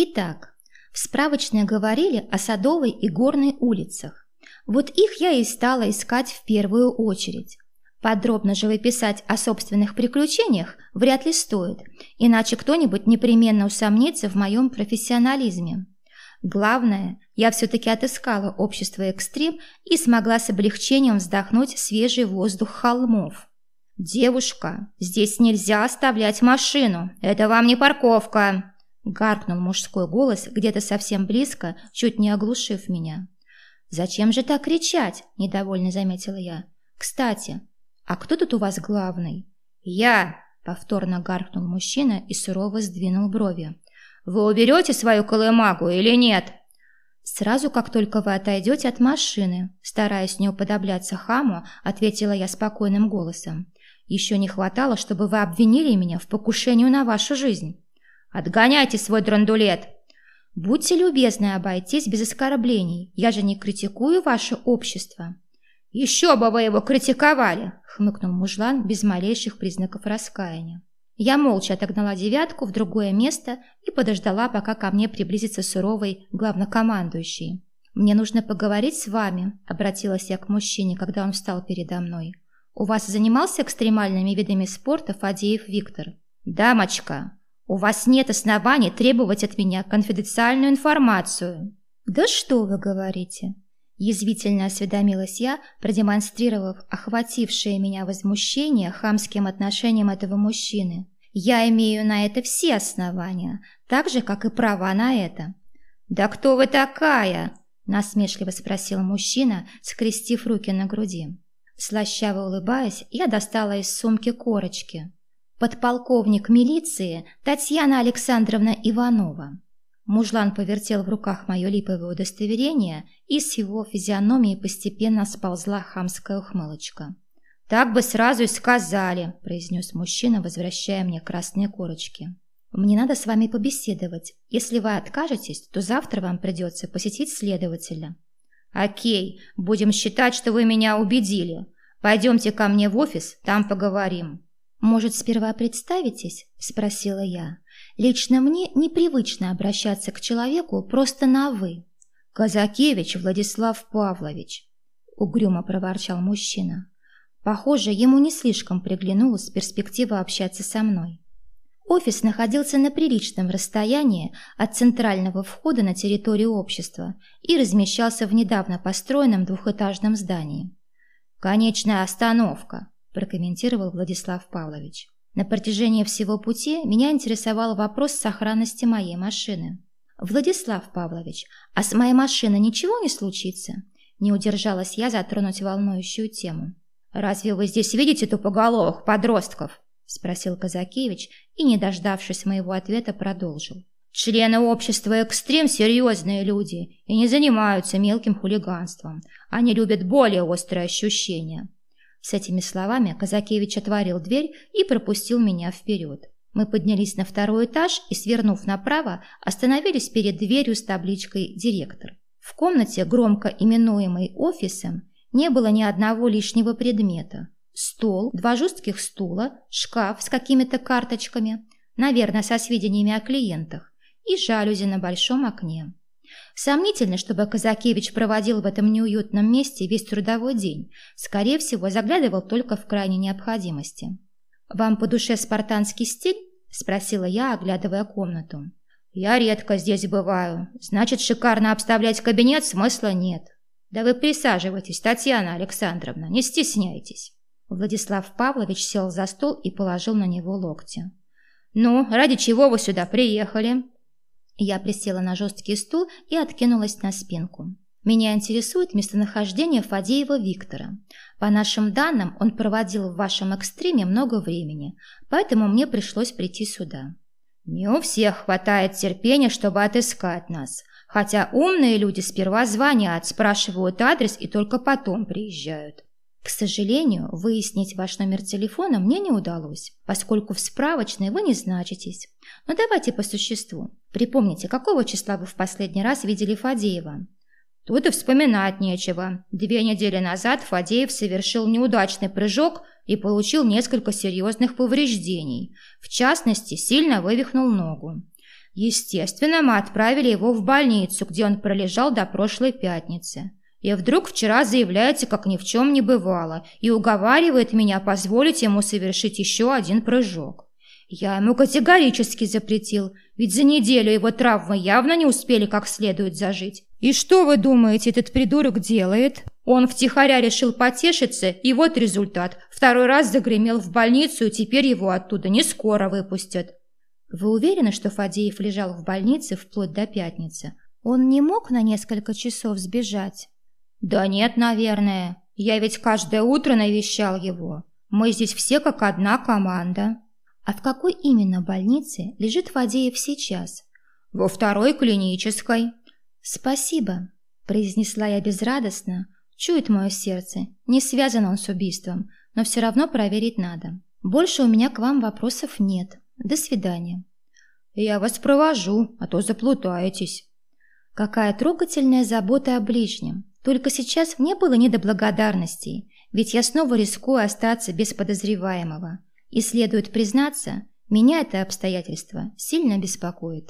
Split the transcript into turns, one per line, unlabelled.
Итак, в справочной говорили о Садовой и Горной улицах. Вот их я и стала искать в первую очередь. Подробно же выписать о собственных приключениях вряд ли стоит, иначе кто-нибудь непременно усомнится в моем профессионализме. Главное, я все-таки отыскала общество экстрим и смогла с облегчением вздохнуть свежий воздух холмов. «Девушка, здесь нельзя оставлять машину, это вам не парковка!» Гаркнул мужской голос где-то совсем близко, чуть не оглушив меня. «Зачем же так кричать?» – недовольно заметила я. «Кстати, а кто тут у вас главный?» «Я!» – повторно гаркнул мужчина и сурово сдвинул брови. «Вы уберете свою колымагу или нет?» «Сразу, как только вы отойдете от машины», стараясь не уподобляться хаму, ответила я спокойным голосом. «Еще не хватало, чтобы вы обвинили меня в покушении на вашу жизнь». «Отгоняйте свой драндулет!» «Будьте любезны обойтись без оскорблений. Я же не критикую ваше общество». «Еще бы вы его критиковали!» — хмыкнул мужлан без малейших признаков раскаяния. Я молча отогнала девятку в другое место и подождала, пока ко мне приблизится суровый главнокомандующий. «Мне нужно поговорить с вами», — обратилась я к мужчине, когда он встал передо мной. «У вас занимался экстремальными видами спорта Фадеев Виктор?» «Дамочка, у вас нет оснований требовать от меня конфиденциальную информацию». «Да что вы говорите?» Язвительно осведомилась я, продемонстрировав охватившее меня возмущение хамским отношением этого мужчины. Я имею на это все основания, так же, как и права на это. «Да кто вы такая?» – насмешливо спросил мужчина, скрестив руки на груди. Слащаво улыбаясь, я достала из сумки корочки. Подполковник милиции Татьяна Александровна Иванова. Мужлан повертел в руках мое липовое удостоверение, и с его физиономии постепенно сползла хамская ухмылочка. «Так бы сразу и сказали», – произнес мужчина, возвращая мне красные корочки. «Мне надо с вами побеседовать. Если вы откажетесь, то завтра вам придется посетить следователя». «Окей, будем считать, что вы меня убедили. Пойдемте ко мне в офис, там поговорим». «Может, сперва представитесь?» – спросила я. «Лично мне непривычно обращаться к человеку просто на «вы». «Казакевич Владислав Павлович», – угрюмо проворчал мужчина. Похоже, ему не слишком приглянулась перспектива общаться со мной. Офис находился на приличном расстоянии от центрального входа на территорию общества и размещался в недавно построенном двухэтажном здании. «Конечная остановка», – прокомментировал Владислав Павлович. На протяжении всего пути меня интересовал вопрос сохранности моей машины. «Владислав Павлович, а с моей машиной ничего не случится?» Не удержалась я затронуть волнующую тему. «Разве вы здесь видите тупоголовых подростков?» – спросил Казакевич и, не дождавшись моего ответа, продолжил. «Члены общества «Экстрим» – серьезные люди и не занимаются мелким хулиганством. Они любят более острые ощущения». С этими словами Казакевич отворил дверь и пропустил меня вперед. Мы поднялись на второй этаж и, свернув направо, остановились перед дверью с табличкой «Директор». В комнате, громко именуемой офисом, не было ни одного лишнего предмета. Стол, два жестких стула, шкаф с какими-то карточками, наверное, со сведениями о клиентах, и жалюзи на большом окне. Сомнительно, чтобы Казакевич проводил в этом неуютном месте весь трудовой день. Скорее всего, заглядывал только в крайней необходимости. «Вам по душе спартанский стиль?» – спросила я, оглядывая комнату. «Я редко здесь бываю. Значит, шикарно обставлять кабинет смысла нет. Да вы присаживайтесь, Татьяна Александровна, не стесняйтесь». Владислав Павлович сел за стол и положил на него локти. «Ну, ради чего вы сюда приехали?» Я присела на жесткий стул и откинулась на спинку. Меня интересует местонахождение Фадеева Виктора. По нашим данным, он проводил в вашем экстриме много времени, поэтому мне пришлось прийти сюда. Не у всех хватает терпения, чтобы отыскать нас. Хотя умные люди сперва звонят, спрашивают адрес и только потом приезжают. К сожалению, выяснить ваш номер телефона мне не удалось, поскольку в справочной вы не значитесь. Но давайте по существу. Припомните, какого числа вы в последний раз видели Фадеева? Тут и вспоминать нечего. Две недели назад Фадеев совершил неудачный прыжок и получил несколько серьезных повреждений. В частности, сильно вывихнул ногу. Естественно, мы отправили его в больницу, где он пролежал до прошлой пятницы. И вдруг вчера заявляется, как ни в чем не бывало, и уговаривает меня позволить ему совершить еще один прыжок. Я ему категорически запретил, ведь за неделю его травмы явно не успели как следует зажить. И что вы думаете, этот придурок делает? Он втихаря решил потешиться, и вот результат. Второй раз загремел в больницу, и теперь его оттуда не скоро выпустят. Вы уверены, что Фадеев лежал в больнице вплоть до пятницы? Он не мог на несколько часов сбежать? Да нет, наверное. Я ведь каждое утро навещал его. Мы здесь все как одна команда. А в какой именно больнице лежит Фадеев сейчас? Во второй клинической. Спасибо, произнесла я безрадостно. Чует мое сердце. Не связан он с убийством, но все равно проверить надо. Больше у меня к вам вопросов нет. До свидания. Я вас провожу, а то заплутаетесь. Какая трогательная забота о ближнем. Только сейчас мне было не до благодарностей, ведь я снова рискую остаться без подозреваемого. И следует признаться, меня это обстоятельство сильно беспокоит.